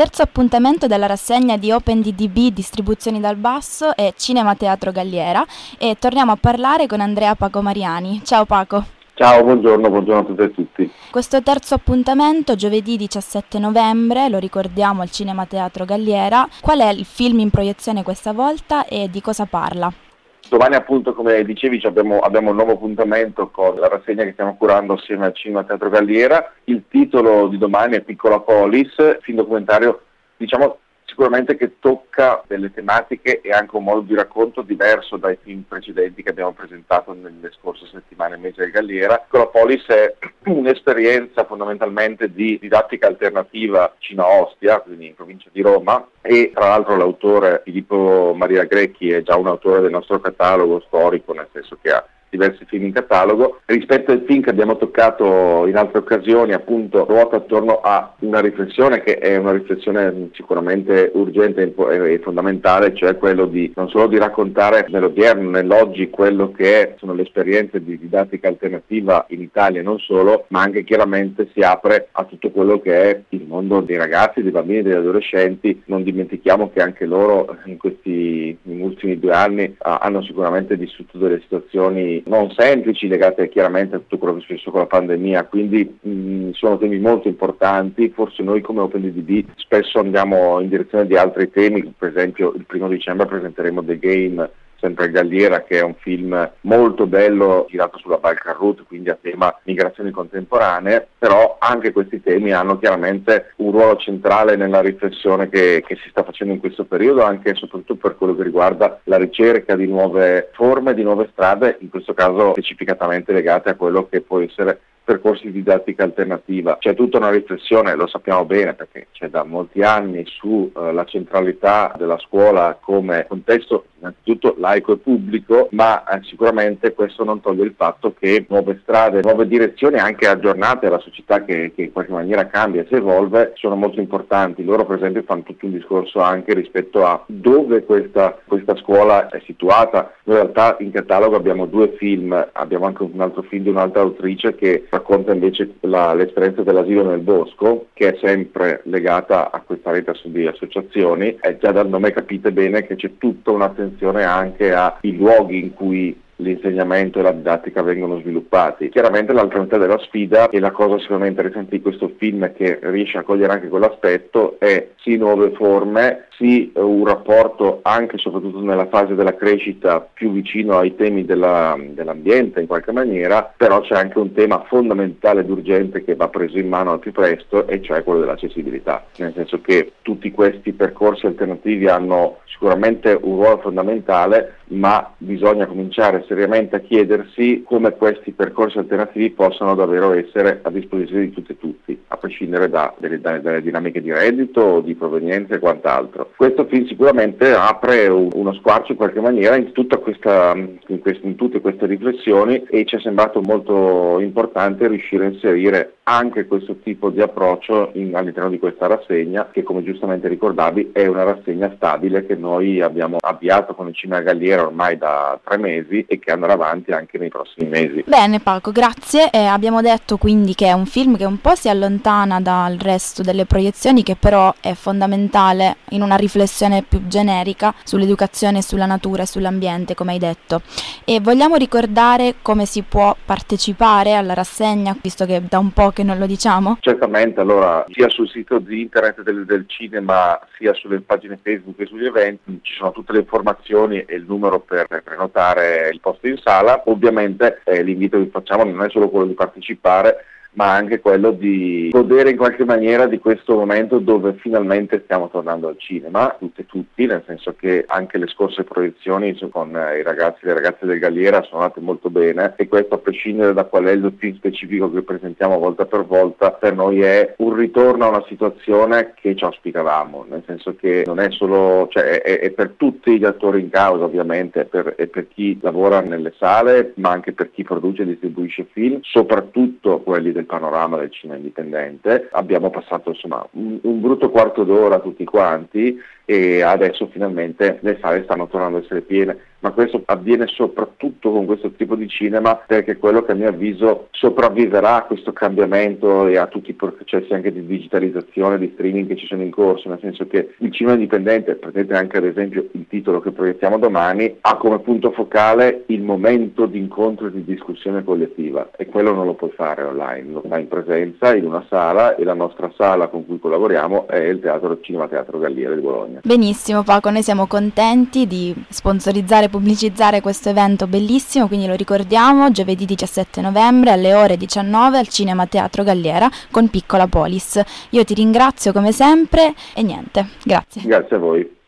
Terzo appuntamento della rassegna di OpenDDB Distribuzioni dal Basso e Cinema Teatro Galliera e torniamo a parlare con Andrea Paco Mariani. Ciao Paco. Ciao, buongiorno, buongiorno a tutte e tutti. Questo terzo appuntamento, giovedì 17 novembre, lo ricordiamo al Cinema Teatro Galliera. Qual è il film in proiezione questa volta e di cosa parla? Domani appunto, come dicevi, abbiamo, abbiamo, un nuovo appuntamento con la rassegna che stiamo curando assieme al Cinema Teatro Galliera. Il titolo di domani è Piccola Polis, film documentario, diciamo, sicuramente che tocca delle tematiche e anche un modo di racconto diverso dai film precedenti che abbiamo presentato nelle scorse settimane in Mese del Galliera. Colopolis è un'esperienza fondamentalmente di didattica alternativa vicino a Ostia, quindi in provincia di Roma, e tra l'altro l'autore Filippo Maria Grecchi è già un autore del nostro catalogo storico, nel senso che ha diversi film in catalogo. Rispetto al film che abbiamo toccato in altre occasioni, appunto, ruota attorno a una riflessione che è una riflessione sicuramente urgente e fondamentale, cioè quello di non solo di raccontare nell'odierno, nell'oggi, quello che sono le esperienze di didattica alternativa in Italia e non solo, ma anche chiaramente si apre a tutto quello che è il mondo dei ragazzi, dei bambini degli adolescenti. Non dimentichiamo che anche loro in questi in ultimi due anni hanno sicuramente vissuto delle situazioni non semplici legate chiaramente a tutto quello che è successo con la pandemia, quindi mh, sono temi molto importanti, forse noi come OpenDB spesso andiamo in direzione di altri temi, per esempio il primo dicembre presenteremo The Game sempre Galliera, che è un film molto bello girato sulla Balkan Route, quindi a tema migrazioni contemporanee, però anche questi temi hanno chiaramente un ruolo centrale nella riflessione che, che si sta facendo in questo periodo, anche e soprattutto per quello che riguarda la ricerca di nuove forme, di nuove strade, in questo caso specificatamente legate a quello che può essere percorsi di didattica alternativa. C'è tutta una riflessione, lo sappiamo bene perché c'è da molti anni sulla eh, centralità della scuola come contesto innanzitutto laico e pubblico, ma eh, sicuramente questo non toglie il fatto che nuove strade, nuove direzioni anche aggiornate alla società che, che in qualche maniera cambia e si evolve sono molto importanti. Loro per esempio fanno tutto un discorso anche rispetto a dove questa, questa scuola è situata. Noi in realtà in catalogo abbiamo due film, abbiamo anche un altro film di un'altra autrice che racconta invece la, l'esperienza dell'asilo nel bosco, che è sempre legata a questa rete di associazioni. E già dal nome capite bene che c'è tutta un'attenzione anche ai luoghi in cui l'insegnamento e la didattica vengono sviluppati. Chiaramente l'altra metà della sfida e la cosa sicuramente interessante di questo film che riesce a cogliere anche quell'aspetto è sì nuove forme, sì un rapporto anche e soprattutto nella fase della crescita più vicino ai temi della, dell'ambiente in qualche maniera, però c'è anche un tema fondamentale ed urgente che va preso in mano al più presto e cioè quello dell'accessibilità, nel senso che tutti questi percorsi alternativi hanno sicuramente un ruolo fondamentale, ma bisogna cominciare seriamente a chiedersi come questi percorsi alternativi possano davvero essere a disposizione di tutti e tutti, a prescindere da, dalle, dalle dinamiche di reddito, di provenienza e quant'altro. Questo film sicuramente apre uno squarcio in qualche maniera in, questa, in, quest, in tutte queste riflessioni e ci è sembrato molto importante riuscire a inserire anche questo tipo di approccio in, all'interno di questa rassegna che come giustamente ricordavi è una rassegna stabile che noi abbiamo avviato con il Cinema Galliera ormai da tre mesi e che andrà avanti anche nei prossimi mesi. Bene Paco, grazie. Eh, abbiamo detto quindi che è un film che un po' si allontana dal resto delle proiezioni che però è fondamentale in una riflessione più generica sull'educazione, sulla natura e sull'ambiente come hai detto. E vogliamo ricordare come si può partecipare alla rassegna visto che da un po' che che non lo diciamo? Certamente, allora sia sul sito di internet del, del, cinema sia sulle pagine Facebook e sugli eventi ci sono tutte le informazioni e il numero per, prenotare il posto in sala. Ovviamente eh, l'invito che facciamo non è solo quello di partecipare, ma anche quello di godere in qualche maniera di questo momento dove finalmente stiamo tornando al cinema, tutti e tutti, nel senso che anche le scorse proiezioni con i ragazzi e le ragazze del Galliera sono andate molto bene e questo a prescindere da qual è il film specifico che presentiamo volta per volta, per noi è un ritorno a una situazione che ci auspicavamo, nel senso che non è solo, cioè è, è per tutti gli attori in causa ovviamente, per, è per chi lavora nelle sale, ma anche per chi produce e distribuisce film, soprattutto quelli del del panorama del cinema indipendente. Abbiamo passato insomma un, un brutto quarto d'ora tutti quanti e adesso finalmente le sale stanno tornando ad essere piene. Ma questo avviene soprattutto con questo tipo di cinema perché è quello che a mio avviso sopravviverà a questo cambiamento e a tutti i processi anche di digitalizzazione, di streaming che ci sono in corso, nel senso che il cinema indipendente, prendete anche ad esempio il titolo che proiettiamo domani, ha come punto focale il momento di incontro e di discussione collettiva. E quello non lo puoi fare online, lo fai in presenza in una sala e la nostra sala con cui collaboriamo è il Teatro Cinema Teatro Galliera di Bologna. Benissimo Paco, noi siamo contenti di sponsorizzare pubblicizzare questo evento bellissimo, quindi lo ricordiamo, giovedì 17 novembre alle ore 19 al Cinema Teatro Galliera con Piccola Polis. Io ti ringrazio come sempre e niente, grazie. Grazie a voi.